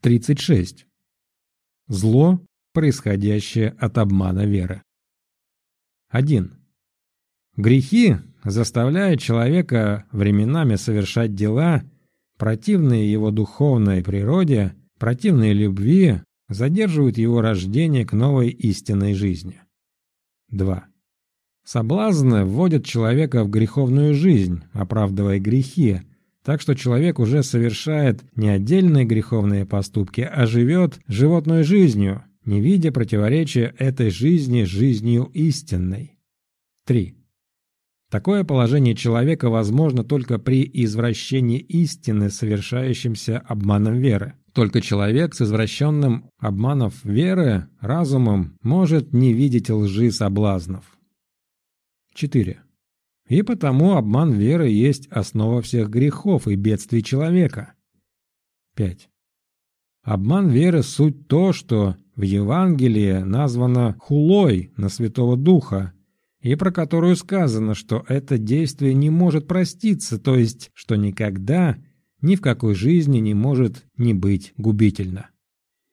36. Зло, происходящее от обмана веры. 1. Грехи заставляют человека временами совершать дела, противные его духовной природе, противные любви, задерживают его рождение к новой истинной жизни. 2. Соблазны вводят человека в греховную жизнь, оправдывая грехи, так что человек уже совершает не отдельные греховные поступки, а живет животной жизнью, не видя противоречия этой жизни жизнью истинной. 3. Такое положение человека возможно только при извращении истины, совершающимся обманом веры. Только человек с извращенным обманов веры разумом может не видеть лжи соблазнов. 4. И потому обман веры есть основа всех грехов и бедствий человека. 5. Обман веры – суть то, что в Евангелии названо хулой на Святого Духа, и про которую сказано, что это действие не может проститься, то есть, что никогда, ни в какой жизни не может не быть губительно.